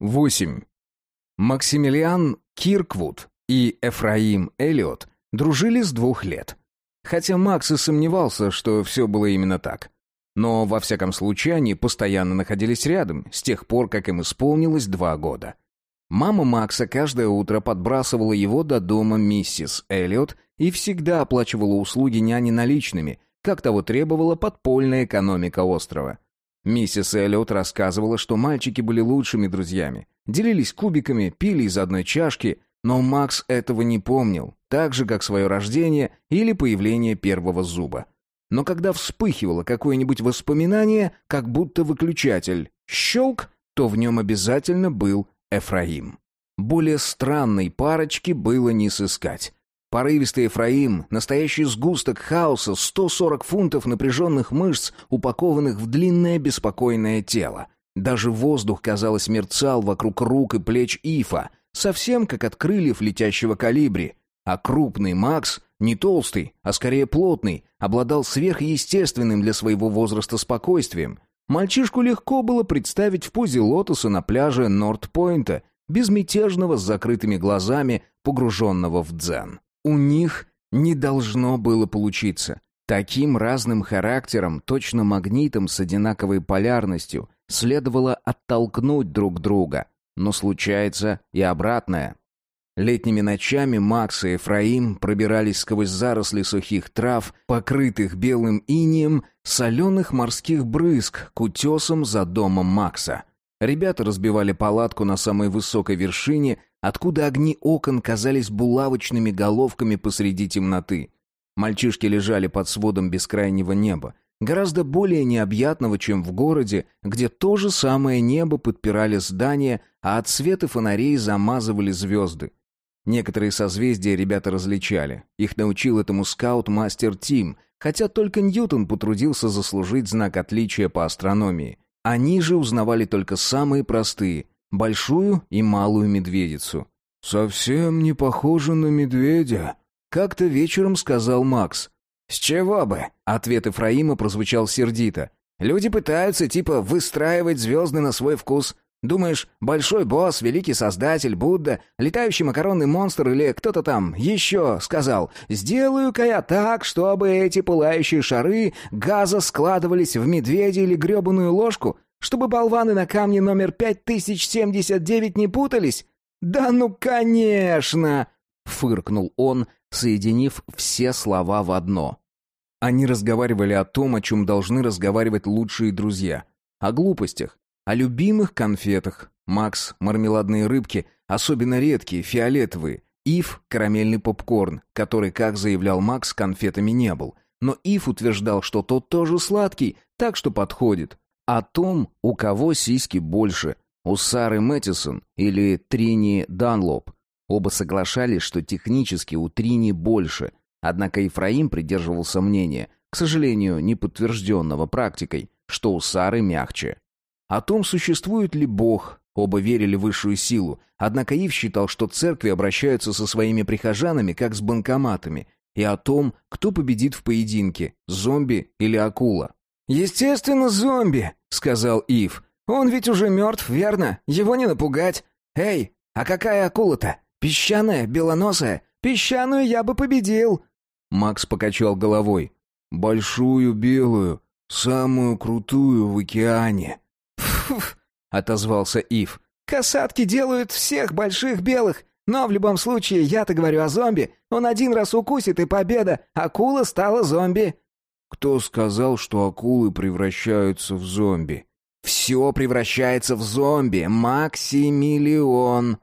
8. Максимилиан Кирквуд и Эфраим Эллиот дружили с двух лет. Хотя Макс и сомневался, что все было именно так. Но, во всяком случае, они постоянно находились рядом, с тех пор, как им исполнилось два года. Мама Макса каждое утро подбрасывала его до дома миссис Эллиот и всегда оплачивала услуги няни наличными, как того требовала подпольная экономика острова. Миссис Эллиот рассказывала, что мальчики были лучшими друзьями, делились кубиками, пили из одной чашки, но Макс этого не помнил, так же, как свое рождение или появление первого зуба. Но когда вспыхивало какое-нибудь воспоминание, как будто выключатель щелк, то в нем обязательно был Эфраим. Более странной парочки было не сыскать. Порывистый Ефраим, настоящий сгусток хаоса, 140 фунтов напряженных мышц, упакованных в длинное беспокойное тело. Даже воздух, казалось, мерцал вокруг рук и плеч Ифа, совсем как от крыльев летящего калибри. А крупный Макс, не толстый, а скорее плотный, обладал сверхъестественным для своего возраста спокойствием. Мальчишку легко было представить в позе лотоса на пляже Норт-Пойнта, безмятежного с закрытыми глазами, погруженного в дзен. У них не должно было получиться. Таким разным характером, точно магнитом с одинаковой полярностью, следовало оттолкнуть друг друга. Но случается и обратное. Летними ночами Макс и Ефраим пробирались сквозь заросли сухих трав, покрытых белым инеем, соленых морских брызг к утесам за домом Макса. Ребята разбивали палатку на самой высокой вершине, откуда огни окон казались булавочными головками посреди темноты. Мальчишки лежали под сводом бескрайнего неба, гораздо более необъятного, чем в городе, где то же самое небо подпирали здания, а от света фонарей замазывали звезды. Некоторые созвездия ребята различали. Их научил этому скаут-мастер Тим, хотя только Ньютон потрудился заслужить знак отличия по астрономии. Они же узнавали только самые простые — большую и малую медведицу. «Совсем не похоже на медведя», — как-то вечером сказал Макс. «С чего бы?» — ответ Ефраима прозвучал сердито. «Люди пытаются, типа, выстраивать звезды на свой вкус. Думаешь, большой босс, великий создатель, Будда, летающий макаронный монстр или кто-то там еще сказал «Сделаю-ка я так, чтобы эти пылающие шары газа складывались в медведя или гребаную ложку, чтобы болваны на камне номер 5079 не путались?» «Да ну, конечно!» — фыркнул он, соединив все слова в одно. Они разговаривали о том, о чем должны разговаривать лучшие друзья. О глупостях, о любимых конфетах. Макс — мармеладные рыбки, особенно редкие, фиолетовые. Ив — карамельный попкорн, который, как заявлял Макс, конфетами не был. Но Ив утверждал, что тот тоже сладкий, так что подходит. О том, у кого сиськи больше, у Сары Мэттисон или Трини Данлоп. Оба соглашались, что технически у Трини больше, однако Ефраим придерживался мнения, к сожалению, не подтвержденного практикой, что у Сары мягче. О том, существует ли Бог, оба верили в высшую силу, однако Ив считал, что церкви обращаются со своими прихожанами как с банкоматами, и о том, кто победит в поединке, зомби или акула. «Естественно, зомби», — сказал Ив. «Он ведь уже мертв, верно? Его не напугать. Эй, а какая акула-то? Песчаная, белоносая? Песчаную я бы победил». Макс покачал головой. «Большую белую, самую крутую в океане». «Фуф», — отозвался Ив. «Касатки делают всех больших белых, но в любом случае я-то говорю о зомби. Он один раз укусит, и победа. Акула стала зомби». «Кто сказал, что акулы превращаются в зомби?» «Все превращается в зомби, Максимилион».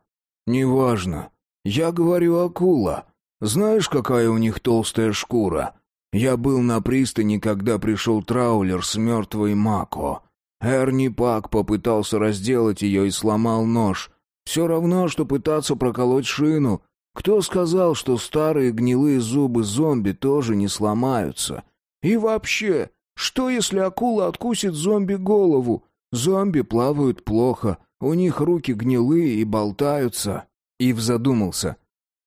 «Неважно. Я говорю акула. Знаешь, какая у них толстая шкура? Я был на пристани, когда пришел траулер с мертвой Мако. Эрни Пак попытался разделать ее и сломал нож. Все равно, что пытаться проколоть шину. Кто сказал, что старые гнилые зубы зомби тоже не сломаются? И вообще, что если акула откусит зомби голову? Зомби плавают плохо, у них руки гнилые и болтаются. Ив задумался.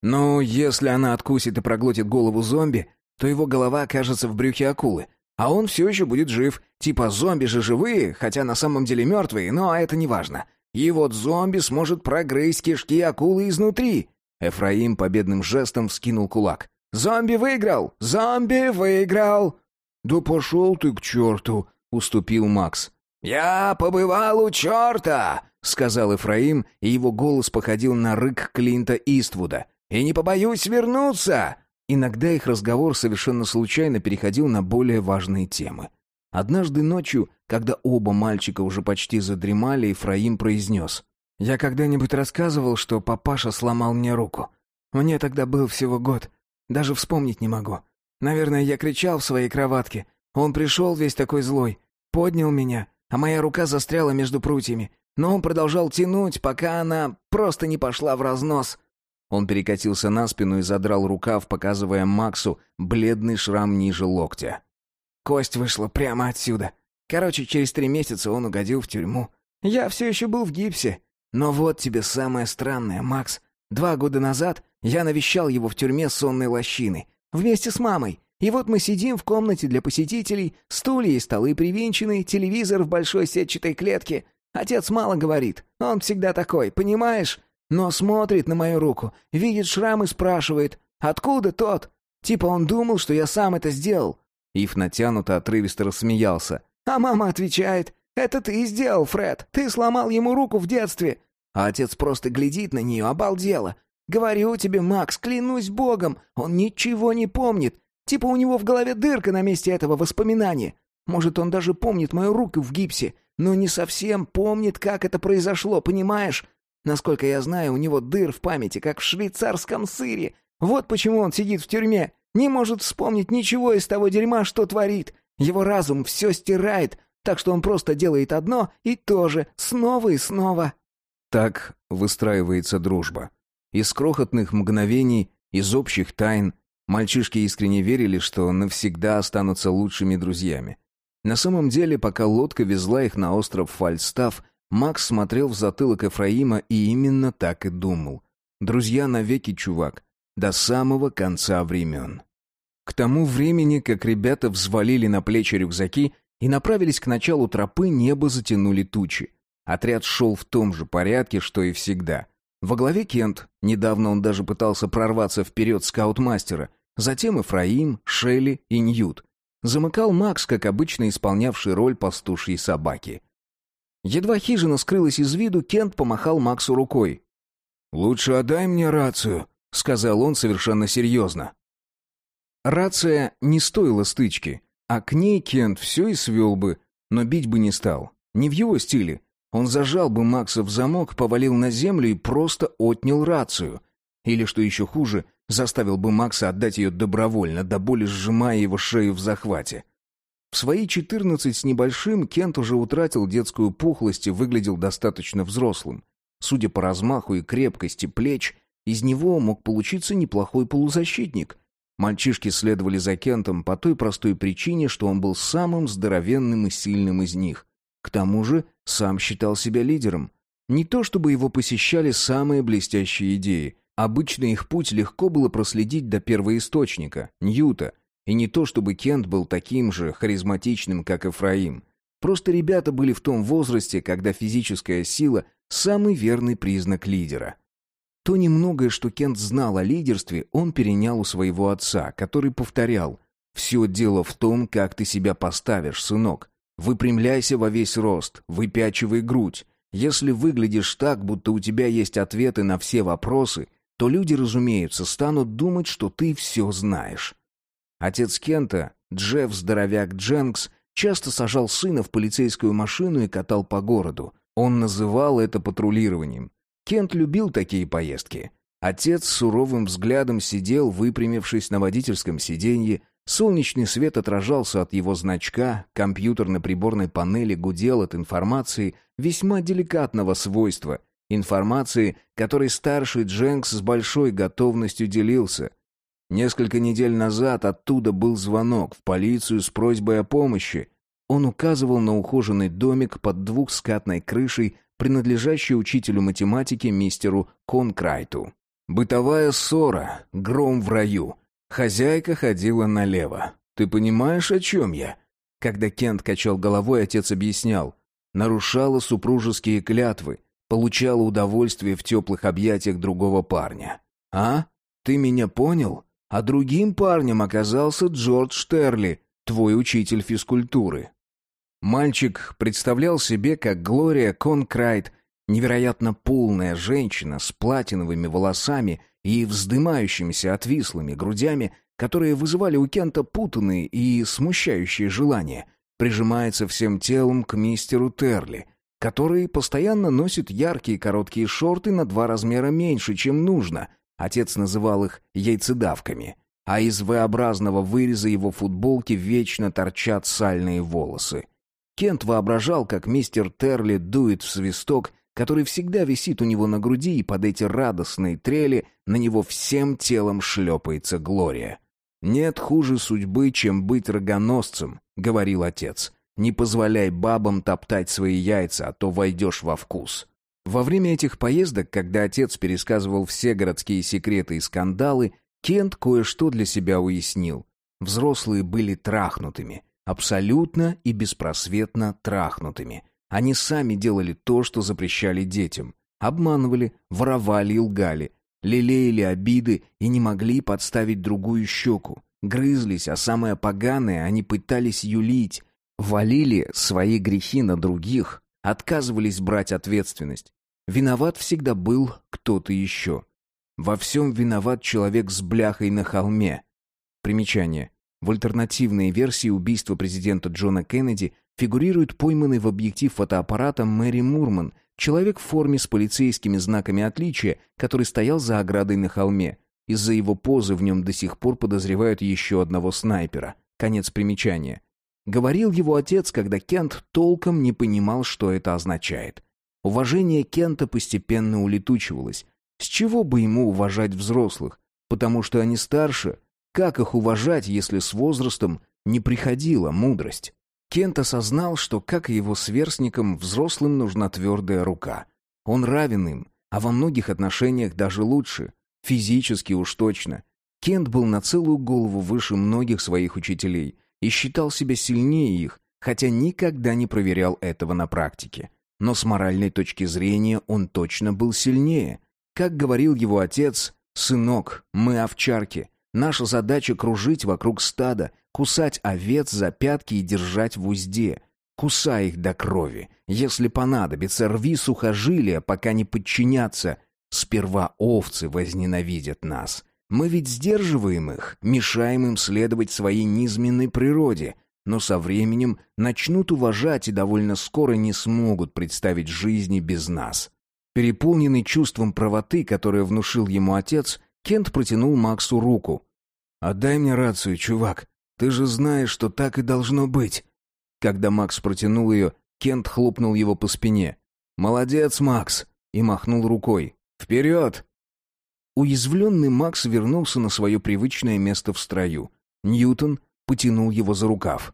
Ну, если она откусит и проглотит голову зомби, то его голова окажется в брюхе акулы. А он все еще будет жив. Типа зомби же живые, хотя на самом деле мертвые, но это не важно. и вот зомби сможет прогрызть кишки акулы изнутри. Эфраим победным жестом вскинул кулак. «Зомби выиграл! Зомби выиграл!» «Да пошел ты к черту!» — уступил Макс. «Я побывал у черта!» — сказал Эфраим, и его голос походил на рык Клинта Иствуда. «И не побоюсь вернуться!» Иногда их разговор совершенно случайно переходил на более важные темы. Однажды ночью, когда оба мальчика уже почти задремали, Ефраим произнес. «Я когда-нибудь рассказывал, что папаша сломал мне руку. Мне тогда был всего год. Даже вспомнить не могу. Наверное, я кричал в своей кроватке. Он пришел весь такой злой, поднял меня, а моя рука застряла между прутьями. Но он продолжал тянуть, пока она просто не пошла в разнос». Он перекатился на спину и задрал рукав, показывая Максу бледный шрам ниже локтя. Кость вышла прямо отсюда. Короче, через три месяца он угодил в тюрьму. Я все еще был в гипсе. Но вот тебе самое странное, Макс. Два года назад я навещал его в тюрьме сонной лощины. Вместе с мамой. И вот мы сидим в комнате для посетителей, стулья и столы привинчены, телевизор в большой сетчатой клетке. Отец мало говорит, он всегда такой, понимаешь? Но смотрит на мою руку, видит шрам и спрашивает, откуда тот? Типа он думал, что я сам это сделал. Ив натянуто отрывисто рассмеялся. А мама отвечает, это ты сделал, Фред, ты сломал ему руку в детстве. А отец просто глядит на нее, обалдело. Говорю тебе, Макс, клянусь богом, он ничего не помнит. Типа у него в голове дырка на месте этого воспоминания. Может, он даже помнит мою руку в гипсе, но не совсем помнит, как это произошло, понимаешь? Насколько я знаю, у него дыр в памяти, как в швейцарском сыре. Вот почему он сидит в тюрьме. Не может вспомнить ничего из того дерьма, что творит. Его разум все стирает, так что он просто делает одно и то же, снова и снова. Так выстраивается дружба. Из крохотных мгновений, из общих тайн, мальчишки искренне верили, что навсегда останутся лучшими друзьями. На самом деле, пока лодка везла их на остров Фальстав, Макс смотрел в затылок Эфраима и именно так и думал. «Друзья навеки, чувак, до самого конца времен». К тому времени, как ребята взвалили на плечи рюкзаки и направились к началу тропы, небо затянули тучи. Отряд шел в том же порядке, что и всегда. Во главе Кент, недавно он даже пытался прорваться вперед скаут-мастера, затем Эфраим, Шелли и Ньют. Замыкал Макс, как обычно исполнявший роль пастушьей собаки. Едва хижина скрылась из виду, Кент помахал Максу рукой. «Лучше отдай мне рацию», — сказал он совершенно серьезно. Рация не стоила стычки, а к ней Кент все и свел бы, но бить бы не стал. Не в его стиле. Он зажал бы Макса в замок, повалил на землю и просто отнял рацию. Или, что еще хуже, заставил бы Макса отдать ее добровольно, до боли сжимая его шею в захвате. В свои четырнадцать с небольшим Кент уже утратил детскую пухлость и выглядел достаточно взрослым. Судя по размаху и крепкости плеч, из него мог получиться неплохой полузащитник. Мальчишки следовали за Кентом по той простой причине, что он был самым здоровенным и сильным из них. К тому же сам считал себя лидером. Не то чтобы его посещали самые блестящие идеи. Обычно их путь легко было проследить до первоисточника, Ньюта, и не то чтобы Кент был таким же харизматичным, как Эфраим. Просто ребята были в том возрасте, когда физическая сила – самый верный признак лидера. То немногое, что Кент знал о лидерстве, он перенял у своего отца, который повторял «Все дело в том, как ты себя поставишь, сынок. Выпрямляйся во весь рост, выпячивай грудь. Если выглядишь так, будто у тебя есть ответы на все вопросы, то люди, разумеется, станут думать, что ты все знаешь. Отец Кента, Джефф Здоровяк Дженкс, часто сажал сына в полицейскую машину и катал по городу. Он называл это патрулированием. Кент любил такие поездки. Отец суровым взглядом сидел, выпрямившись на водительском сиденье, солнечный свет отражался от его значка, компьютер на приборной панели гудел от информации весьма деликатного свойства, информации, которой старший Дженкс с большой готовностью делился. Несколько недель назад оттуда был звонок в полицию с просьбой о помощи. Он указывал на ухоженный домик под двухскатной крышей, принадлежащий учителю математики мистеру Конкрайту. Бытовая ссора, гром в раю. Хозяйка ходила налево. «Ты понимаешь, о чем я?» Когда Кент качал головой, отец объяснял. Нарушала супружеские клятвы. получала удовольствие в теплых объятиях другого парня. А? Ты меня понял? А другим парнем оказался Джордж Штерли, твой учитель физкультуры. Мальчик представлял себе, как Глория Конкрайт, невероятно полная женщина с платиновыми волосами и вздымающимися отвислыми грудями, которые вызывали у Кента путанные и смущающие желания, прижимается всем телом к мистеру Терли, который постоянно носит яркие короткие шорты на два размера меньше, чем нужно. Отец называл их яйцедавками. А из V-образного выреза его футболки вечно торчат сальные волосы. Кент воображал, как мистер Терли дует в свисток, который всегда висит у него на груди, и под эти радостные трели на него всем телом шлепается Глория. «Нет хуже судьбы, чем быть рогоносцем», — говорил отец. «Не позволяй бабам топтать свои яйца, а то войдешь во вкус». Во время этих поездок, когда отец пересказывал все городские секреты и скандалы, Кент кое-что для себя уяснил. Взрослые были трахнутыми — абсолютно и беспросветно трахнутыми. Они сами делали то, что запрещали детям. Обманывали, воровали и лгали. Лелеяли обиды и не могли подставить другую щеку. Грызлись, а самое поганое они пытались юлить. Валили свои грехи на других, отказывались брать ответственность. Виноват всегда был кто-то еще. Во всем виноват человек с бляхой на холме. Примечание. В альтернативной версии убийства президента Джона Кеннеди фигурирует пойманный в объектив фотоаппарата Мэри Мурман, человек в форме с полицейскими знаками отличия, который стоял за оградой на холме. Из-за его позы в нем до сих пор подозревают еще одного снайпера. Конец примечания. Говорил его отец, когда Кент толком не понимал, что это означает. Уважение Кента постепенно улетучивалось. С чего бы ему уважать взрослых? Потому что они старше? Как их уважать, если с возрастом не приходила мудрость? Кент осознал, что, как и его сверстникам, взрослым нужна твердая рука. Он равен им, а во многих отношениях даже лучше. Физически уж точно. Кент был на целую голову выше многих своих учителей и считал себя сильнее их, хотя никогда не проверял этого на практике. Но с моральной точки зрения он точно был сильнее. Как говорил его отец, «Сынок, мы овчарки, Наша задача кружить вокруг стада, кусать овец за пятки и держать в узде. Кусай их до крови. Если понадобится, рви сухожилия, пока не подчинятся. Сперва овцы возненавидят нас. Мы ведь сдерживаем их, мешаем им следовать своей низменной природе, но со временем начнут уважать и довольно скоро не смогут представить жизни без нас. Переполненный чувством правоты, которое внушил ему отец, Кент протянул Максу руку. «Отдай мне рацию, чувак. Ты же знаешь, что так и должно быть». Когда Макс протянул ее, Кент хлопнул его по спине. «Молодец, Макс!» и махнул рукой. «Вперед!» Уязвленный Макс вернулся на свое привычное место в строю. Ньютон потянул его за рукав.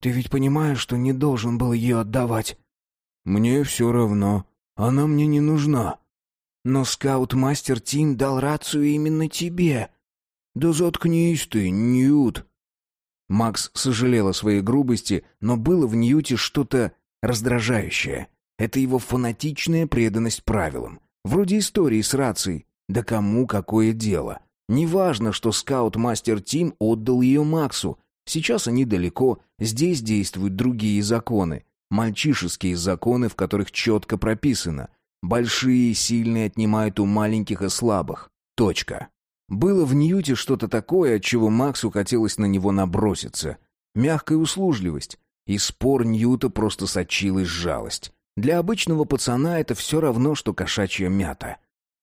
«Ты ведь понимаешь, что не должен был ее отдавать?» «Мне все равно. Она мне не нужна». Но скаут-мастер Тим дал рацию именно тебе. Да заткнись ты, Ньют. Макс сожалел о своей грубости, но было в Ньюте что-то раздражающее. Это его фанатичная преданность правилам. Вроде истории с рацией. Да кому какое дело? Неважно, что скаут-мастер Тим отдал ее Максу. Сейчас они далеко, здесь действуют другие законы. Мальчишеские законы, в которых четко прописано. Большие и сильные отнимают у маленьких и слабых. Точка. Было в Ньюте что-то такое, от чего Максу хотелось на него наброситься. Мягкая услужливость. И спор Ньюта просто сочилась жалость. Для обычного пацана это все равно, что кошачья мята.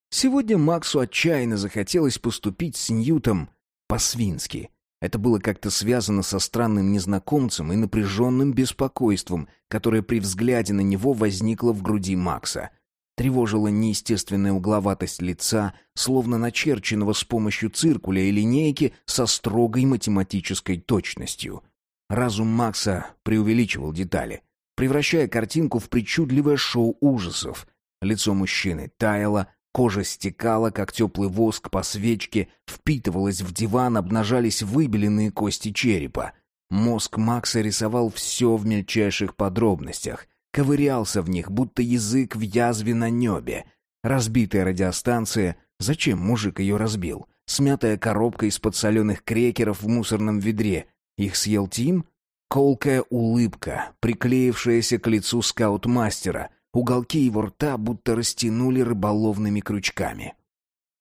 Сегодня Максу отчаянно захотелось поступить с Ньютом по-свински. Это было как-то связано со странным незнакомцем и напряженным беспокойством, которое при взгляде на него возникло в груди Макса — Тревожила неестественная угловатость лица, словно начерченного с помощью циркуля и линейки со строгой математической точностью. Разум Макса преувеличивал детали, превращая картинку в причудливое шоу ужасов. Лицо мужчины таяло, кожа стекала, как теплый воск по свечке, впитывалась в диван, обнажались выбеленные кости черепа. Мозг Макса рисовал все в мельчайших подробностях — ковырялся в них, будто язык в язве на небе. Разбитая радиостанция, зачем мужик ее разбил? Смятая коробка из-под соленых крекеров в мусорном ведре. Их съел Тим? Колкая улыбка, приклеившаяся к лицу скаут-мастера. Уголки его рта будто растянули рыболовными крючками.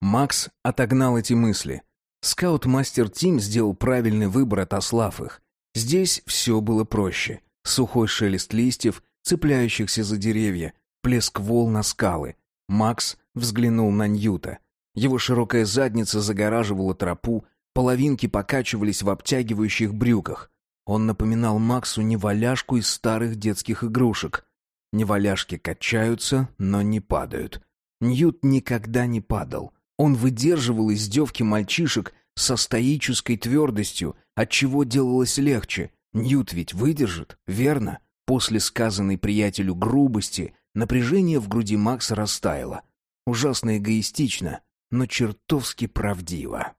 Макс отогнал эти мысли. Скаут-мастер Тим сделал правильный выбор, отослав их. Здесь все было проще. Сухой шелест листьев, цепляющихся за деревья, плеск волн на скалы. Макс взглянул на Ньюта. Его широкая задница загораживала тропу, половинки покачивались в обтягивающих брюках. Он напоминал Максу неваляшку из старых детских игрушек. Неваляшки качаются, но не падают. Ньют никогда не падал. Он выдерживал издевки мальчишек со стоической твердостью, от чего делалось легче. Ньют ведь выдержит, верно? После сказанной приятелю грубости напряжение в груди Макса растаяло. Ужасно эгоистично, но чертовски правдиво.